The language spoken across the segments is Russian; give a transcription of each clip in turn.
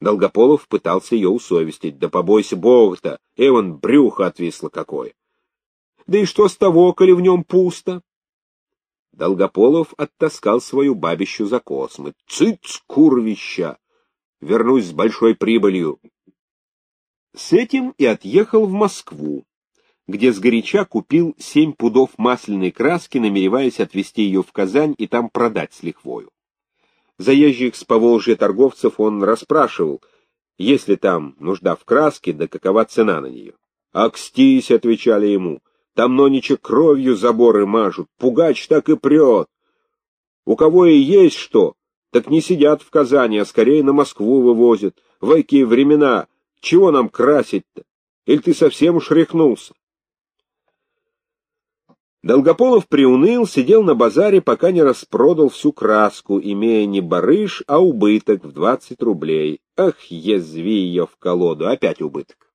Долгополов пытался ее усовестить. Да побойся бога-то, Эван брюхо отвисло какое. Да и что с того, коли в нем пусто? Долгополов оттаскал свою бабищу за космы. Цыц, курвища! Вернусь с большой прибылью. С этим и отъехал в Москву, где сгоряча купил семь пудов масляной краски, намереваясь отвезти ее в Казань и там продать с лихвою. Заезжих с Поволжья торговцев он расспрашивал, есть ли там нужда в краске, да какова цена на нее. «Акстись», — отвечали ему, — «там нонича кровью заборы мажут, пугач так и прет. У кого и есть что, так не сидят в Казани, а скорее на Москву вывозят. В какие времена, чего нам красить-то? Или ты совсем уж рехнулся?» Долгополов приуныл, сидел на базаре, пока не распродал всю краску, имея не барыш, а убыток в двадцать рублей. Ах, язви ее в колоду, опять убыток.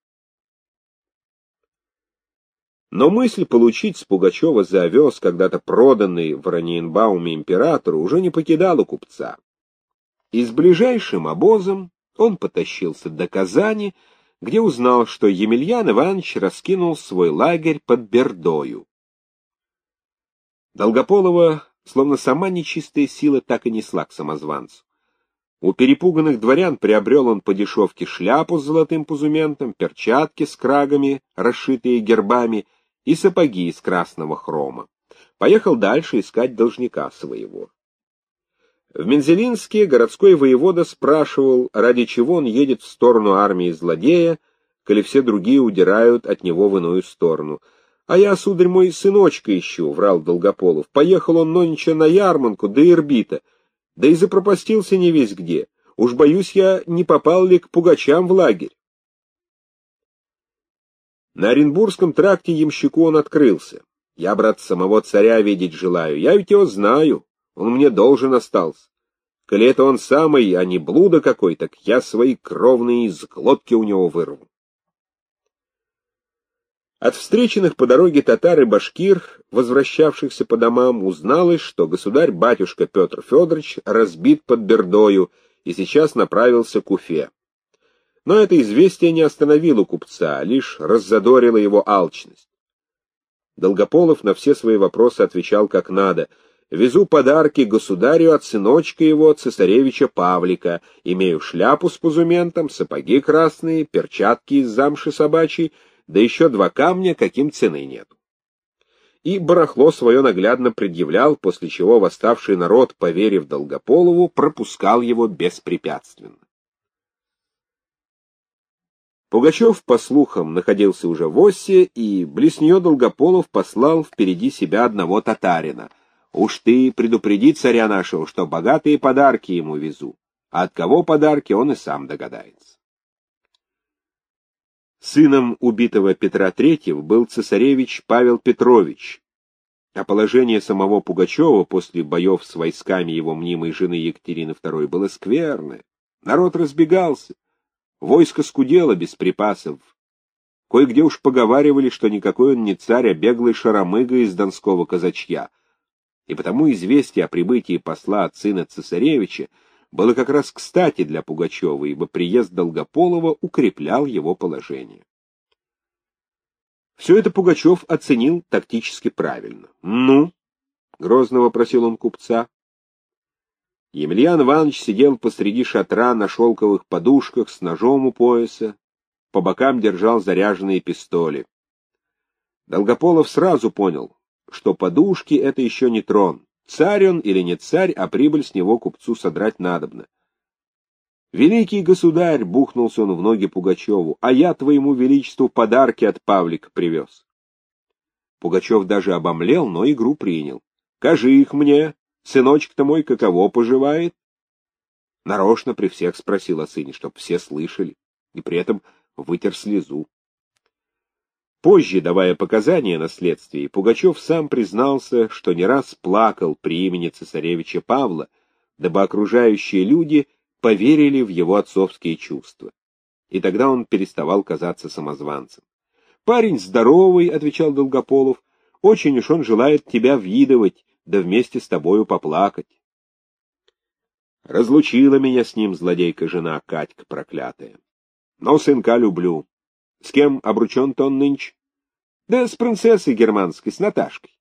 Но мысль получить с Пугачева за овес, когда-то проданный в Раненбауме императору, уже не покидала купца. И с ближайшим обозом он потащился до Казани, где узнал, что Емельян Иванович раскинул свой лагерь под Бердою. Долгополова, словно сама нечистая сила, так и несла к самозванцу. У перепуганных дворян приобрел он по дешевке шляпу с золотым пузументом, перчатки с крагами, расшитые гербами, и сапоги из красного хрома. Поехал дальше искать должника своего. В Мензелинске городской воевода спрашивал, ради чего он едет в сторону армии злодея, коли все другие удирают от него в иную сторону — а я, сударь мой, сыночка ищу, — врал Долгополов. Поехал он нонче на ярманку до Ирбита, да и запропастился не весь где. Уж боюсь я, не попал ли к пугачам в лагерь. На Оренбургском тракте ямщику он открылся. Я, брат, самого царя видеть желаю. Я ведь его знаю. Он мне должен остался. Коли это он самый, а не блуда какой, так я свои кровные из глотки у него вырву. От встреченных по дороге татар и башкир, возвращавшихся по домам, узналось, что государь-батюшка Петр Федорович разбит под Бердою и сейчас направился к Уфе. Но это известие не остановило купца, а лишь раззадорило его алчность. Долгополов на все свои вопросы отвечал как надо. «Везу подарки государю от сыночка его, цесаревича Павлика. Имею шляпу с пузументом, сапоги красные, перчатки из замши собачьей, да еще два камня, каким цены нет. И барахло свое наглядно предъявлял, после чего восставший народ, поверив Долгополову, пропускал его беспрепятственно. Пугачев, по слухам, находился уже в Осе, и близ нее Долгополов послал впереди себя одного татарина. «Уж ты предупреди царя нашего, что богатые подарки ему везу, а от кого подарки он и сам догадается». Сыном убитого Петра III был цесаревич Павел Петрович, а положение самого Пугачева после боев с войсками его мнимой жены Екатерины II было скверное. Народ разбегался, войско скудело без припасов. Кое-где уж поговаривали, что никакой он не царь, а беглый шаромыга из донского казачья. И потому известие о прибытии посла от сына цесаревича было как раз кстати для Пугачева, ибо приезд Долгополова укреплял его положение. Все это Пугачев оценил тактически правильно. «Ну?» — грозно вопросил он купца. Емельян Иванович сидел посреди шатра на шелковых подушках с ножом у пояса, по бокам держал заряженные пистоли. Долгополов сразу понял, что подушки — это еще не трон. Царь он или не царь, а прибыль с него купцу содрать надобно. «Великий государь!» — бухнулся он в ноги Пугачеву. «А я твоему величеству подарки от Павлика привез». Пугачев даже обомлел, но игру принял. «Кажи их мне, сыночек-то мой каково поживает?» Нарочно при всех спросил о сыне, чтоб все слышали, и при этом вытер слезу. Позже, давая показания на следствии, Пугачев сам признался, что не раз плакал при имени цесаревича Павла, дабы окружающие люди поверили в его отцовские чувства. И тогда он переставал казаться самозванцем. «Парень здоровый», — отвечал Долгополов, — «очень уж он желает тебя видывать, да вместе с тобою поплакать». Разлучила меня с ним злодейка-жена Катька проклятая. Но сынка люблю. С кем обручен-то он нынче? Да с принцессой германской, с Наташкой.